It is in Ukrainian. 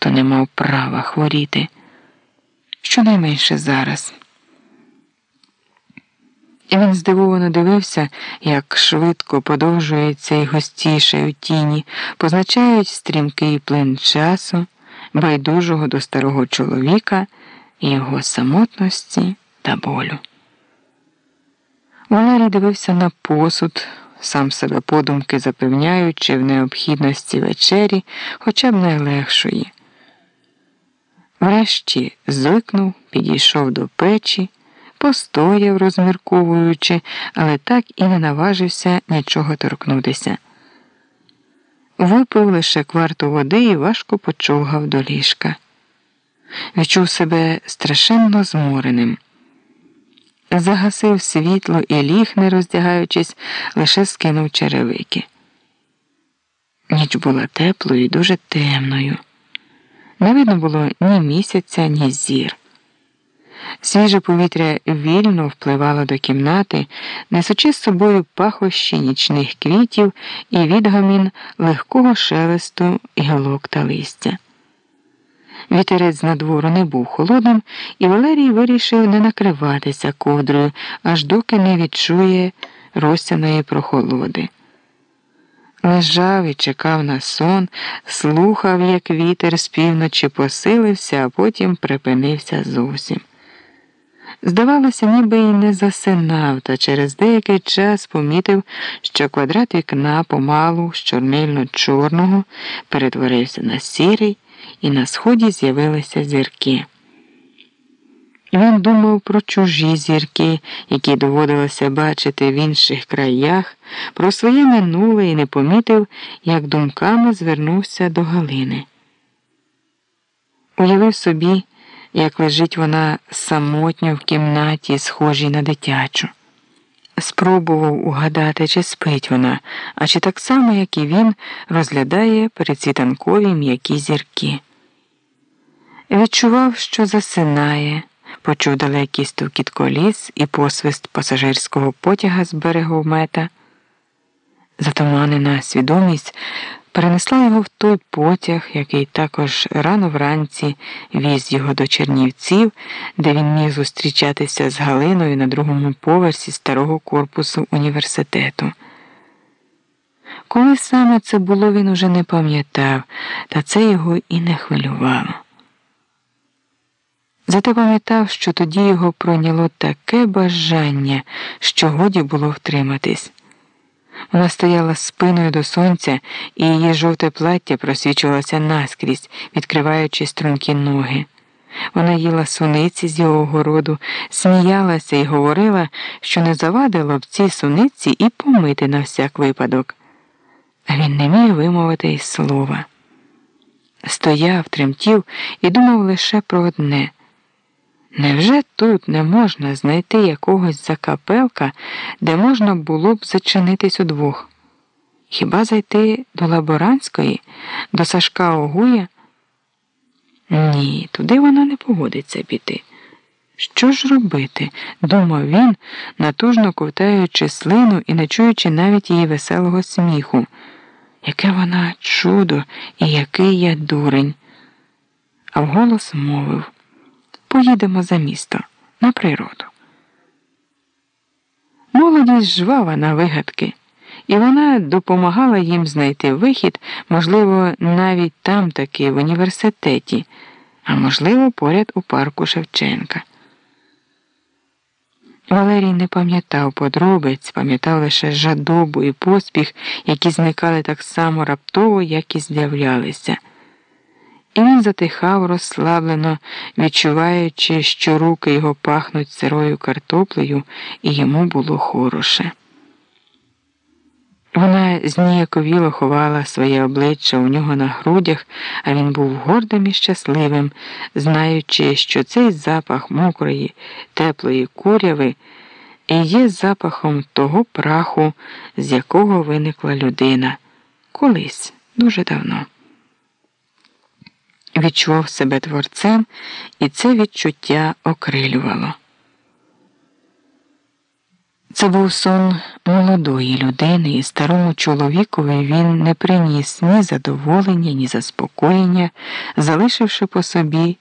хто не мав права хворіти, щонайменше зараз. І він здивовано дивився, як швидко подовжується і густіше у тіні, позначають стрімкий плин часу, байдужого до старого чоловіка його самотності та болю. Валерій дивився на посуд, сам себе подумки запевняючи в необхідності вечері, хоча б найлегшої. Врешті звикнув, підійшов до печі, постояв, розмірковуючи, але так і не наважився нічого торкнутися. Випив лише кварту води і важко почовгав до ліжка. Відчув себе страшенно змореним. Загасив світло і ліг, не роздягаючись, лише скинув черевики. Ніч була теплою і дуже темною. Не видно було ні місяця, ні зір. Свіже повітря вільно впливало до кімнати, несучи з собою пахощі нічних квітів і відгомін легкого шелесту гілок та листя. Вітерець надвору не був холодним, і Валерій вирішив не накриватися ковдрою, аж доки не відчує розсяної прохолоди. Лежав і чекав на сон, слухав, як вітер з півночі посилився, а потім припинився зовсім. Здавалося, ніби й не засинав, та через деякий час помітив, що квадрат вікна помалу з чорнильно чорного перетворився на сірий, і на сході з'явилися зірки. Він думав про чужі зірки, які доводилося бачити в інших краях, про своє минуле і не помітив, як думками звернувся до Галини. Уявив собі, як лежить вона самотньо в кімнаті, схожій на дитячу. Спробував угадати, чи спить вона, а чи так само, як і він, розглядає передсвітанкові м'які зірки. Відчував, що засинає, почув далекий стукіт коліс і посвист пасажирського потяга з берегу мета. Затуманена свідомість перенесла його в той потяг, який також рано вранці віз його до Чернівців, де він міг зустрічатися з Галиною на другому поверсі старого корпусу університету. Коли саме це було, він уже не пам'ятав, та це його і не хвилювало. Зате пам'ятав, що тоді його пройняло таке бажання, що годі було втриматись. Вона стояла спиною до сонця, і її жовте плаття просвічувалося наскрізь, відкриваючи стрункі ноги. Вона їла суниці з його городу, сміялася і говорила, що не завадило б цій суниці і помити на всяк випадок. А він не міг вимовити й слова. Стояв, тремтів і думав лише про одне. Невже тут не можна знайти якогось закапелка, де можна було б зачинитись удвох? Хіба зайти до Лаборанської, до Сашка Огуя? Ні, туди вона не погодиться піти. Що ж робити? думав він, натужно ковтаючи слину і не чуючи навіть її веселого сміху. Яке вона чудо і який я дурень. А вголос мовив поїдемо за місто на природу. Молодість жвава на вигадки, і вона допомагала їм знайти вихід, можливо, навіть там таки в університеті, а можливо, поряд у парку Шевченка. Валерій не пам'ятав подробиць, пам'ятав лише жадобу і поспіх, які зникали так само раптово, як і з'являлися. І він затихав розслаблено, відчуваючи, що руки його пахнуть сирою картоплею, і йому було хороше. Вона зніяковіло ховала своє обличчя у нього на грудях, а він був гордим і щасливим, знаючи, що цей запах мокрої, теплої куряви і є запахом того праху, з якого виникла людина, колись дуже давно відчував себе творцем, і це відчуття окрилювало. Це був сон молодої людини, і старому чоловікові він не приніс ні задоволення, ні заспокоєння, залишивши по собі